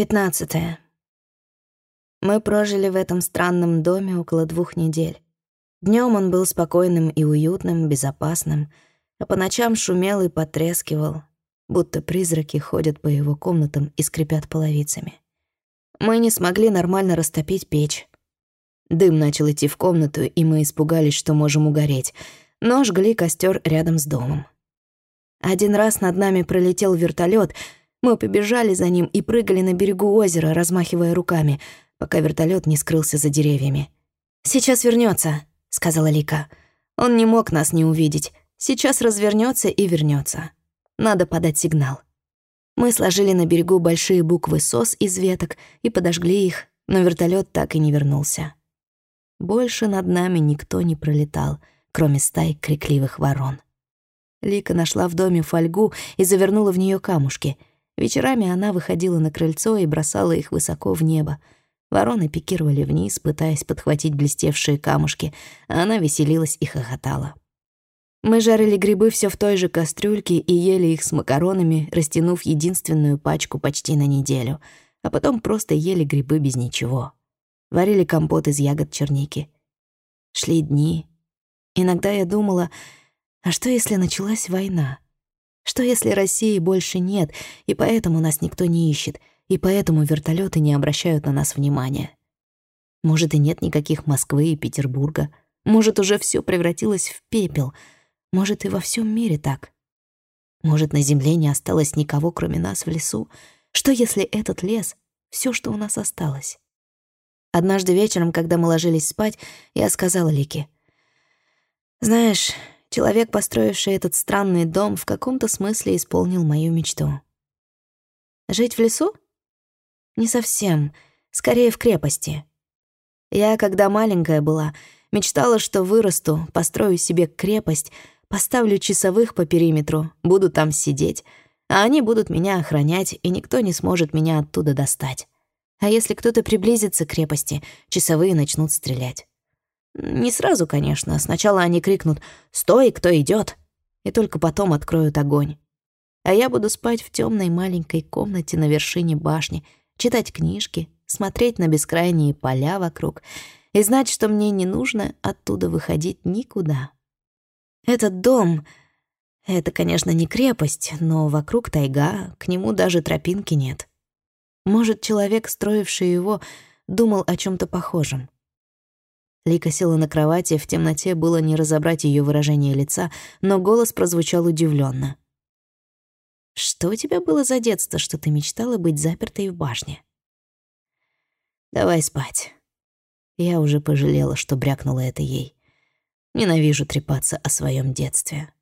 Пятнадцатое. Мы прожили в этом странном доме около двух недель. Днем он был спокойным и уютным, безопасным, а по ночам шумел и потрескивал, будто призраки ходят по его комнатам и скрипят половицами. Мы не смогли нормально растопить печь. Дым начал идти в комнату, и мы испугались, что можем угореть, но жгли костер рядом с домом. Один раз над нами пролетел вертолет — мы побежали за ним и прыгали на берегу озера, размахивая руками, пока вертолет не скрылся за деревьями. «Сейчас вернется, сказала Лика. «Он не мог нас не увидеть. Сейчас развернется и вернется. Надо подать сигнал». Мы сложили на берегу большие буквы «СОС» из веток и подожгли их, но вертолет так и не вернулся. Больше над нами никто не пролетал, кроме стай крикливых ворон. Лика нашла в доме фольгу и завернула в нее камушки — Вечерами она выходила на крыльцо и бросала их высоко в небо. Вороны пикировали вниз, пытаясь подхватить блестевшие камушки, а она веселилась и хохотала. Мы жарили грибы все в той же кастрюльке и ели их с макаронами, растянув единственную пачку почти на неделю, а потом просто ели грибы без ничего. Варили компот из ягод черники. Шли дни. Иногда я думала, а что если началась война? Что если России больше нет, и поэтому нас никто не ищет, и поэтому вертолеты не обращают на нас внимания? Может, и нет никаких Москвы и Петербурга. Может, уже все превратилось в пепел. Может, и во всем мире так. Может, на земле не осталось никого, кроме нас в лесу. Что, если этот лес — все, что у нас осталось? Однажды вечером, когда мы ложились спать, я сказала Лике. «Знаешь, Человек, построивший этот странный дом, в каком-то смысле исполнил мою мечту. Жить в лесу? Не совсем, скорее в крепости. Я, когда маленькая была, мечтала, что вырасту, построю себе крепость, поставлю часовых по периметру, буду там сидеть, а они будут меня охранять, и никто не сможет меня оттуда достать. А если кто-то приблизится к крепости, часовые начнут стрелять. Не сразу, конечно. Сначала они крикнут «Стой, кто идет!» и только потом откроют огонь. А я буду спать в темной маленькой комнате на вершине башни, читать книжки, смотреть на бескрайние поля вокруг и знать, что мне не нужно оттуда выходить никуда. Этот дом — это, конечно, не крепость, но вокруг тайга, к нему даже тропинки нет. Может, человек, строивший его, думал о чем то похожем. Лика села на кровати, в темноте было не разобрать ее выражение лица, но голос прозвучал удивленно. «Что у тебя было за детство, что ты мечтала быть запертой в башне?» «Давай спать». Я уже пожалела, что брякнула это ей. Ненавижу трепаться о своем детстве.